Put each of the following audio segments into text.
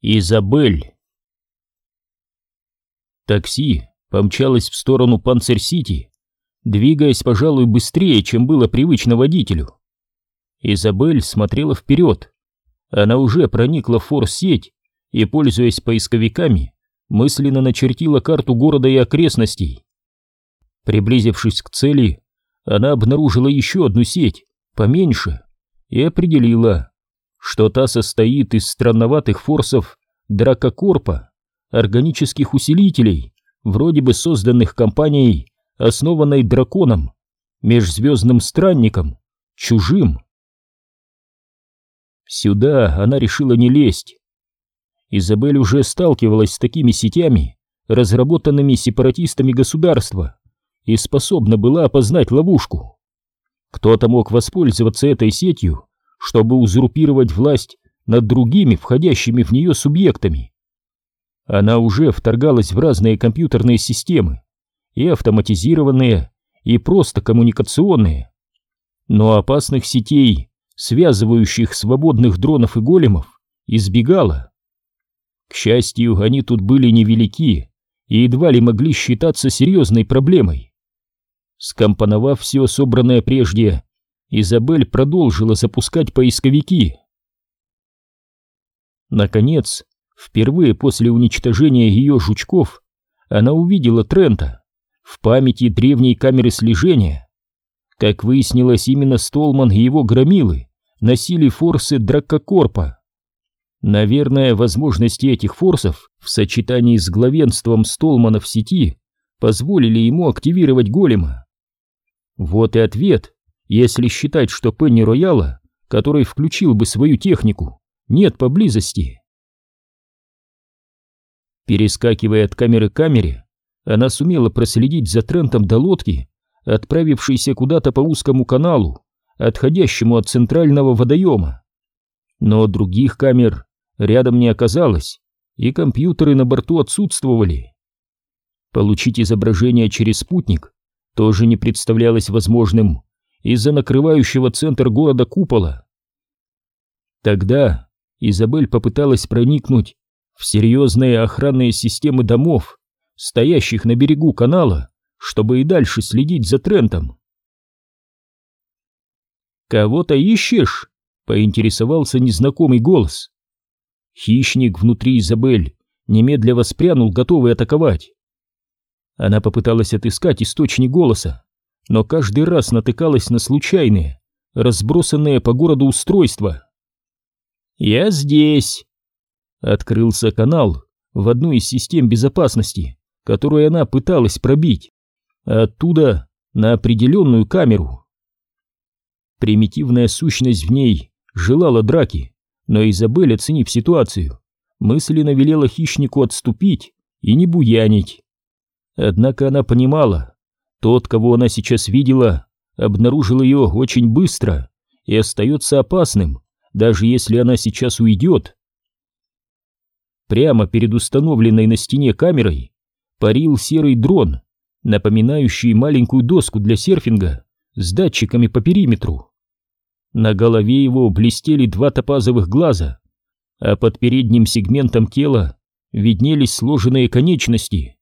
Изабель. Такси помчалось в сторону Панцер-Сити, двигаясь, пожалуй, быстрее, чем было привычно водителю. Изабель смотрела вперед. Она уже проникла в форс-сеть и, пользуясь поисковиками, мысленно начертила карту города и окрестностей. Приблизившись к цели, она обнаружила еще одну сеть, поменьше, и определила, что та состоит из странноватых форсов дракокорпа, органических усилителей, вроде бы созданных компанией, основанной драконом, межзвездным странником, чужим. Сюда она решила не лезть. Изабель уже сталкивалась с такими сетями, разработанными сепаратистами государства, и способна была опознать ловушку. Кто-то мог воспользоваться этой сетью, чтобы узурпировать власть над другими входящими в нее субъектами. Она уже вторгалась в разные компьютерные системы, и автоматизированные, и просто коммуникационные. Но опасных сетей, связывающих свободных дронов и големов, избегала. К счастью, они тут были невелики и едва ли могли считаться серьезной проблемой. Скомпоновав все собранное прежде, Изабель продолжила запускать поисковики. Наконец, впервые после уничтожения ее жучков, она увидела Трента в памяти древней камеры слежения. Как выяснилось, именно Столман и его громилы носили форсы Драккокорпа. Наверное, возможности этих форсов в сочетании с главенством Столмана в сети позволили ему активировать голема. Вот и ответ, если считать, что Пенни Рояла, который включил бы свою технику, нет поблизости. Перескакивая от камеры к камере, она сумела проследить за Трентом до лодки, отправившейся куда-то по узкому каналу, отходящему от центрального водоема. Но других камер рядом не оказалось, и компьютеры на борту отсутствовали. Получить изображение через спутник тоже не представлялось возможным из-за накрывающего центр города купола. Тогда Изабель попыталась проникнуть в серьезные охранные системы домов, стоящих на берегу канала, чтобы и дальше следить за Трентом. «Кого-то ищешь?» — поинтересовался незнакомый голос. Хищник внутри Изабель немедля воспрянул, готовый атаковать. Она попыталась отыскать источник голоса, но каждый раз натыкалась на случайные, разбросанные по городу устройства. «Я здесь!» Открылся канал в одну из систем безопасности, которую она пыталась пробить, оттуда на определенную камеру. Примитивная сущность в ней желала драки, но Изабель, оценив ситуацию, мысленно велела хищнику отступить и не буянить. Однако она понимала, тот, кого она сейчас видела, обнаружил ее очень быстро и остается опасным, даже если она сейчас уйдет. Прямо перед установленной на стене камерой парил серый дрон, напоминающий маленькую доску для серфинга с датчиками по периметру. На голове его блестели два топазовых глаза, а под передним сегментом тела виднелись сложенные конечности.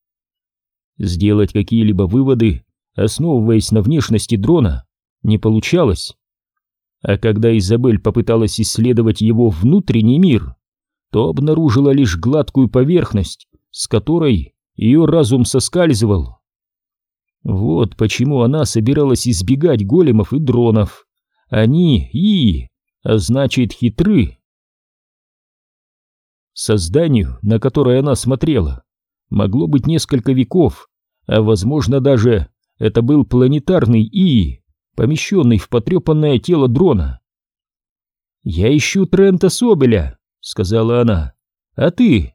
Сделать какие-либо выводы, основываясь на внешности дрона, не получалось. А когда Изабель попыталась исследовать его внутренний мир, то обнаружила лишь гладкую поверхность, с которой ее разум соскальзывал. Вот почему она собиралась избегать големов и дронов. Они и, а значит, хитры. Созданию, на которое она смотрела, могло быть несколько веков, а возможно даже это был планетарный ИИ, помещенный в потрепанное тело дрона. «Я ищу Трента Собеля», — сказала она. «А ты?»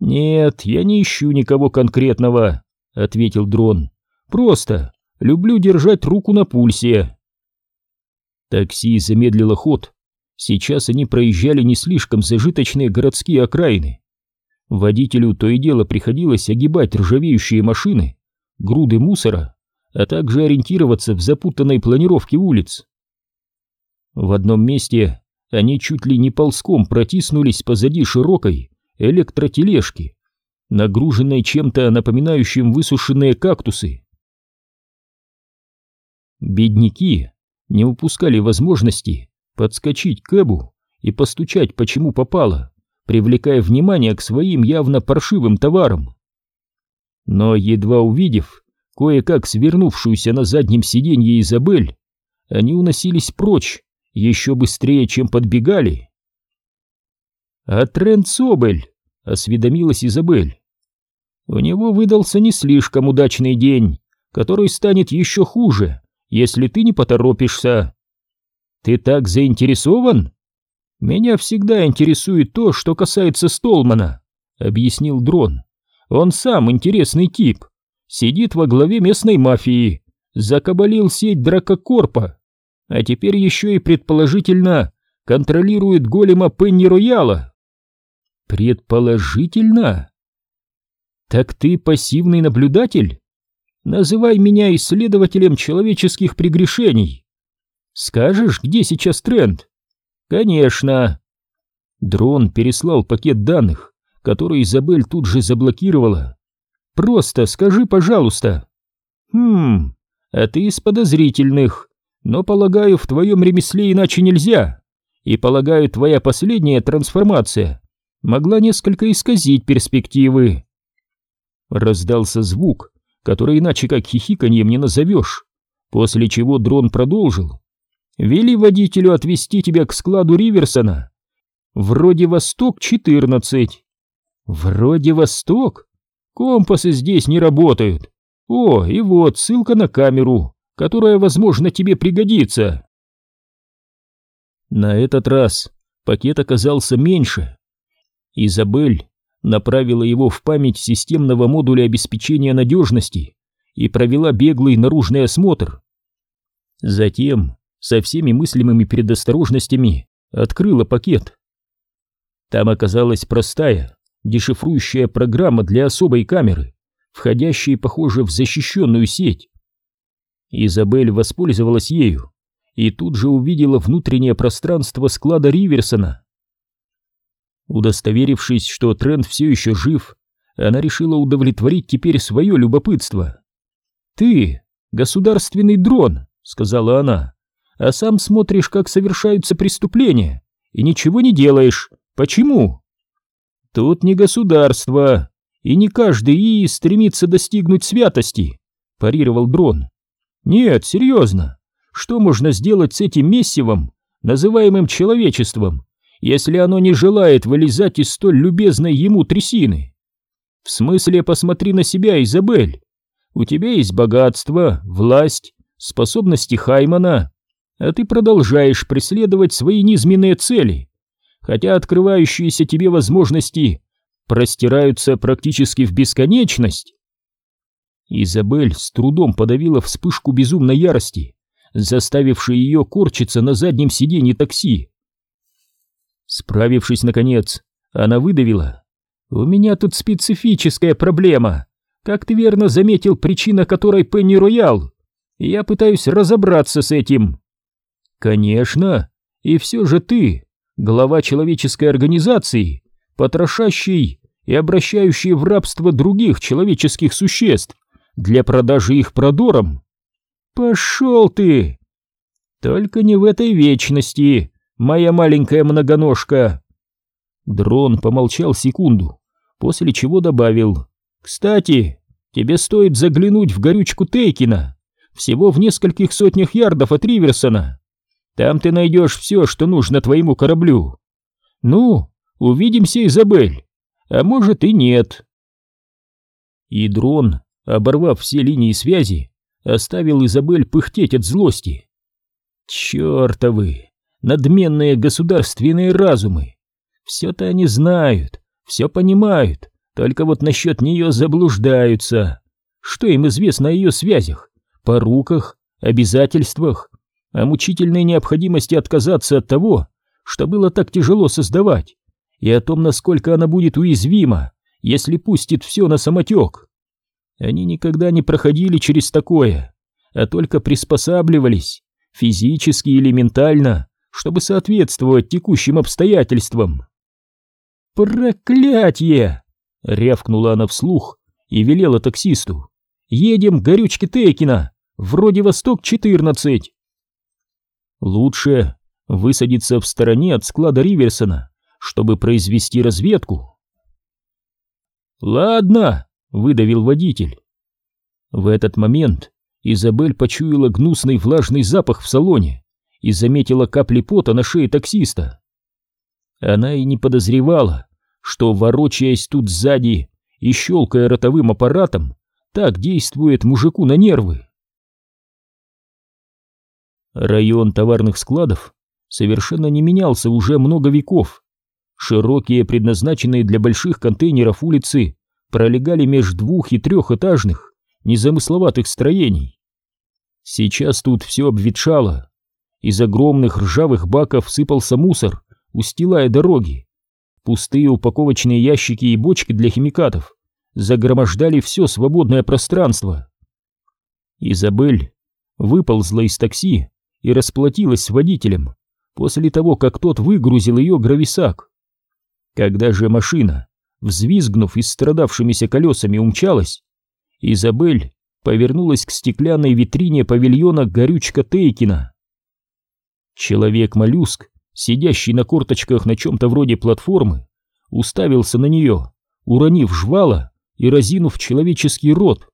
«Нет, я не ищу никого конкретного», — ответил дрон. «Просто люблю держать руку на пульсе». Такси замедлило ход. Сейчас они проезжали не слишком зажиточные городские окраины. Водителю то и дело приходилось огибать ржавеющие машины, груды мусора, а также ориентироваться в запутанной планировке улиц. В одном месте они чуть ли не ползком протиснулись позади широкой, электротележки, нагруженной чем-то напоминающим высушенные кактусы. Бедняки не упускали возможности подскочить к Эбу и постучать почему попало, привлекая внимание к своим явно паршивым товарам. Но едва увидев кое-как свернувшуюся на заднем сиденье Изабель, они уносились прочь еще быстрее, чем подбегали. «А Трент Собель?» — осведомилась Изабель. «У него выдался не слишком удачный день, который станет еще хуже, если ты не поторопишься. Ты так заинтересован? Меня всегда интересует то, что касается Столмана, объяснил Дрон. Он сам интересный тип. Сидит во главе местной мафии, закабалил сеть Дракокорпа, а теперь еще и предположительно контролирует голема Пенни Рояла. Предположительно? Так ты пассивный наблюдатель? Называй меня исследователем человеческих прегрешений. Скажешь, где сейчас тренд? Конечно. Дрон переслал пакет данных, который Изабель тут же заблокировала. Просто скажи, пожалуйста. Хм, а ты из подозрительных, но, полагаю, в твоем ремесле иначе нельзя. И, полагаю, твоя последняя трансформация могла несколько исказить перспективы. Раздался звук, который иначе как хихиканьем не назовешь, после чего дрон продолжил. «Вели водителю отвезти тебя к складу Риверсона. Вроде Восток-14». «Вроде Восток? Компасы здесь не работают. О, и вот ссылка на камеру, которая, возможно, тебе пригодится». На этот раз пакет оказался меньше. Изабель направила его в память системного модуля обеспечения надежности и провела беглый наружный осмотр. Затем, со всеми мыслимыми предосторожностями, открыла пакет. Там оказалась простая, дешифрующая программа для особой камеры, входящая, похоже, в защищенную сеть. Изабель воспользовалась ею и тут же увидела внутреннее пространство склада Риверсона. Удостоверившись, что Трент все еще жив, она решила удовлетворить теперь свое любопытство. «Ты — государственный дрон», — сказала она, — «а сам смотришь, как совершаются преступления, и ничего не делаешь. Почему?» «Тут не государство, и не каждый ИИ стремится достигнуть святости», — парировал дрон. «Нет, серьезно, что можно сделать с этим мессивом, называемым человечеством, если оно не желает вылезать из столь любезной ему трясины. В смысле, посмотри на себя, Изабель. У тебя есть богатство, власть, способности Хаймана, а ты продолжаешь преследовать свои низменные цели, хотя открывающиеся тебе возможности простираются практически в бесконечность. Изабель с трудом подавила вспышку безумной ярости, заставившей ее корчиться на заднем сиденье такси. Справившись, наконец, она выдавила. «У меня тут специфическая проблема. Как ты верно заметил, причина которой Пенни Роял. Я пытаюсь разобраться с этим». «Конечно. И все же ты, глава человеческой организации, потрошащий и обращающий в рабство других человеческих существ для продажи их продором. Пошел ты! Только не в этой вечности, моя маленькая многоножка!» Дрон помолчал секунду, после чего добавил. «Кстати, тебе стоит заглянуть в горючку Тейкина, всего в нескольких сотнях ярдов от Риверсона. Там ты найдешь все, что нужно твоему кораблю. Ну, увидимся, Изабель, а может и нет». И дрон, оборвав все линии связи, оставил Изабель пыхтеть от злости. «Чертовы! надменные государственные разумы. Все-то они знают, все понимают, только вот насчет нее заблуждаются. Что им известно о ее связях, поруках, обязательствах, о мучительной необходимости отказаться от того, что было так тяжело создавать, и о том, насколько она будет уязвима, если пустит все на самотек. Они никогда не проходили через такое, а только приспосабливались, физически или ментально, чтобы соответствовать текущим обстоятельствам. «Проклятье!» — рявкнула она вслух и велела таксисту. «Едем к горючке Тейкина, вроде Восток-14». Лучше высадиться в стороне от склада Риверсона, чтобы произвести разведку. «Ладно», — выдавил водитель. В этот момент Изабель почуяла гнусный влажный запах в салоне и заметила капли пота на шее таксиста. Она и не подозревала, что, ворочаясь тут сзади и щелкая ротовым аппаратом, так действует мужику на нервы. Район товарных складов совершенно не менялся уже много веков. Широкие, предназначенные для больших контейнеров улицы, пролегали меж двух- и трехэтажных, незамысловатых строений. Сейчас тут все обветшало. Из огромных ржавых баков сыпался мусор, устилая дороги. Пустые упаковочные ящики и бочки для химикатов загромождали все свободное пространство. Изабель выползла из такси и расплатилась с водителем после того, как тот выгрузил ее грависак. Когда же машина, взвизгнув и страдавшимися колесами, умчалась, Изабель повернулась к стеклянной витрине павильона горючка Тейкина. Человек-моллюск сидящий на корточках на чем-то вроде платформы, уставился на нее, уронив жвала и разинув человеческий рот.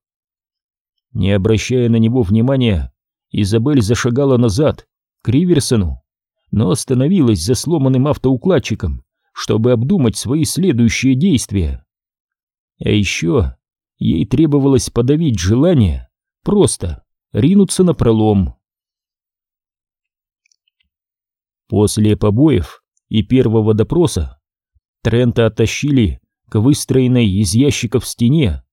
Не обращая на него внимания, Изабель зашагала назад, к Риверсону, но остановилась за сломанным автоукладчиком, чтобы обдумать свои следующие действия. А еще ей требовалось подавить желание просто ринуться на пролом. После побоев и первого допроса Трента оттащили к выстроенной из ящиков стене.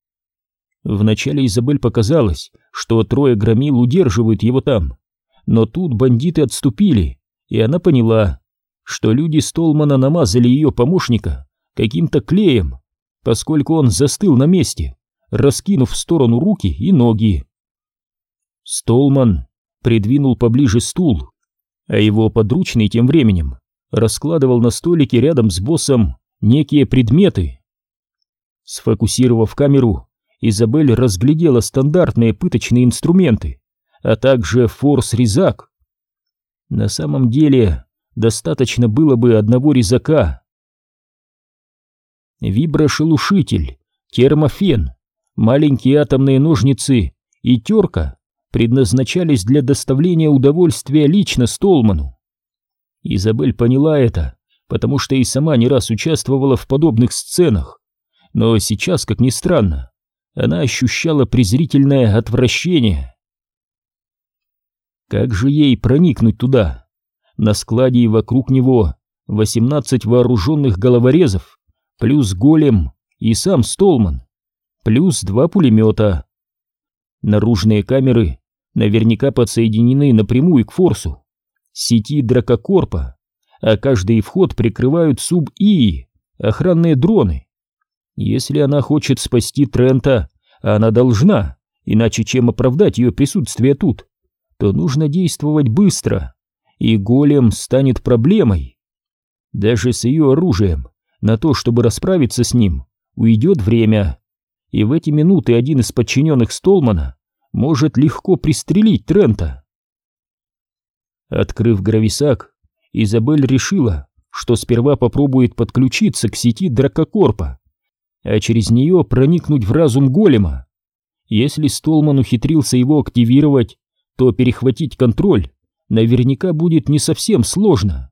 Вначале Изабель показалось, что трое громил удерживают его там, но тут бандиты отступили, и она поняла, что люди Столмана намазали ее помощника каким-то клеем, поскольку он застыл на месте, раскинув в сторону руки и ноги. Столман придвинул поближе стул а его подручный тем временем раскладывал на столике рядом с боссом некие предметы. Сфокусировав камеру, Изабель разглядела стандартные пыточные инструменты, а также форс-резак. На самом деле, достаточно было бы одного резака. Виброшелушитель, термофен, маленькие атомные ножницы и терка предназначались для доставления удовольствия лично Столману. Изабель поняла это, потому что и сама не раз участвовала в подобных сценах, но сейчас, как ни странно, она ощущала презрительное отвращение. Как же ей проникнуть туда? На складе и вокруг него 18 вооруженных головорезов, плюс голем и сам Столман, плюс два пулемета. Наружные камеры наверняка подсоединены напрямую к форсу, сети Дракокорпа, а каждый вход прикрывают суб-ИИ, охранные дроны. Если она хочет спасти Трента, она должна, иначе чем оправдать ее присутствие тут, то нужно действовать быстро, и голем станет проблемой. Даже с ее оружием на то, чтобы расправиться с ним, уйдет время, и в эти минуты один из подчиненных Столмана может легко пристрелить Трента. Открыв грависак, Изабель решила, что сперва попробует подключиться к сети Дракокорпа, а через нее проникнуть в разум голема. Если Столман ухитрился его активировать, то перехватить контроль наверняка будет не совсем сложно.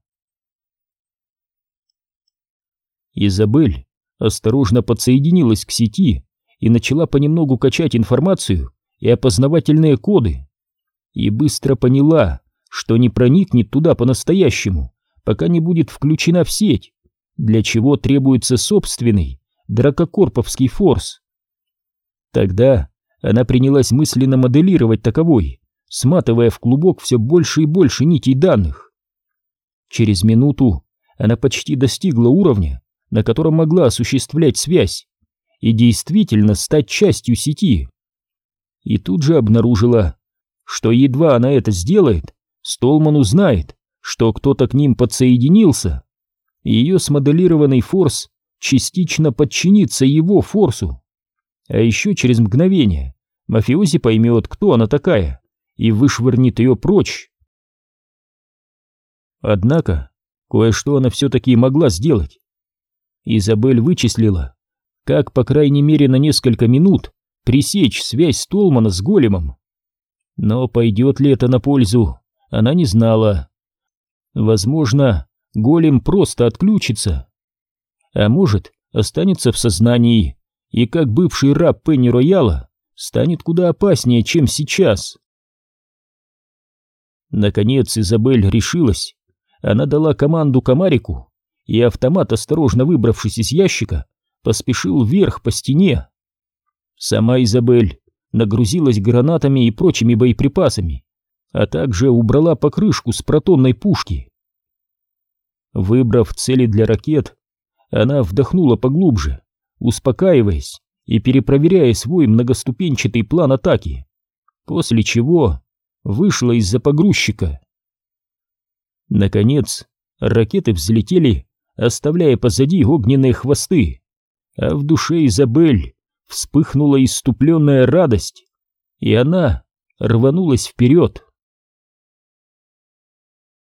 Изабель осторожно подсоединилась к сети и начала понемногу качать информацию и опознавательные коды, и быстро поняла, что не проникнет туда по-настоящему, пока не будет включена в сеть, для чего требуется собственный дракокорповский форс. Тогда она принялась мысленно моделировать таковой, сматывая в клубок все больше и больше нитей данных. Через минуту она почти достигла уровня, на котором могла осуществлять связь и действительно стать частью сети и тут же обнаружила, что едва она это сделает, Столман узнает, что кто-то к ним подсоединился, ее смоделированный форс частично подчиниться его форсу. А еще через мгновение мафиози поймет, кто она такая, и вышвырнет ее прочь. Однако, кое-что она все-таки могла сделать. Изабель вычислила, как, по крайней мере, на несколько минут пресечь связь Столмана с големом. Но пойдет ли это на пользу, она не знала. Возможно, голем просто отключится. А может, останется в сознании, и как бывший раб Пенни Рояла станет куда опаснее, чем сейчас. Наконец Изабель решилась. Она дала команду комарику, и автомат, осторожно выбравшись из ящика, поспешил вверх по стене. Сама Изабель нагрузилась гранатами и прочими боеприпасами, а также убрала покрышку с протонной пушки. Выбрав цели для ракет, она вдохнула поглубже, успокаиваясь и перепроверяя свой многоступенчатый план атаки, после чего вышла из-за погрузчика. Наконец, ракеты взлетели, оставляя позади огненные хвосты, а в душе Изабель вспыхнула иступленная радость, и она рванулась вперед.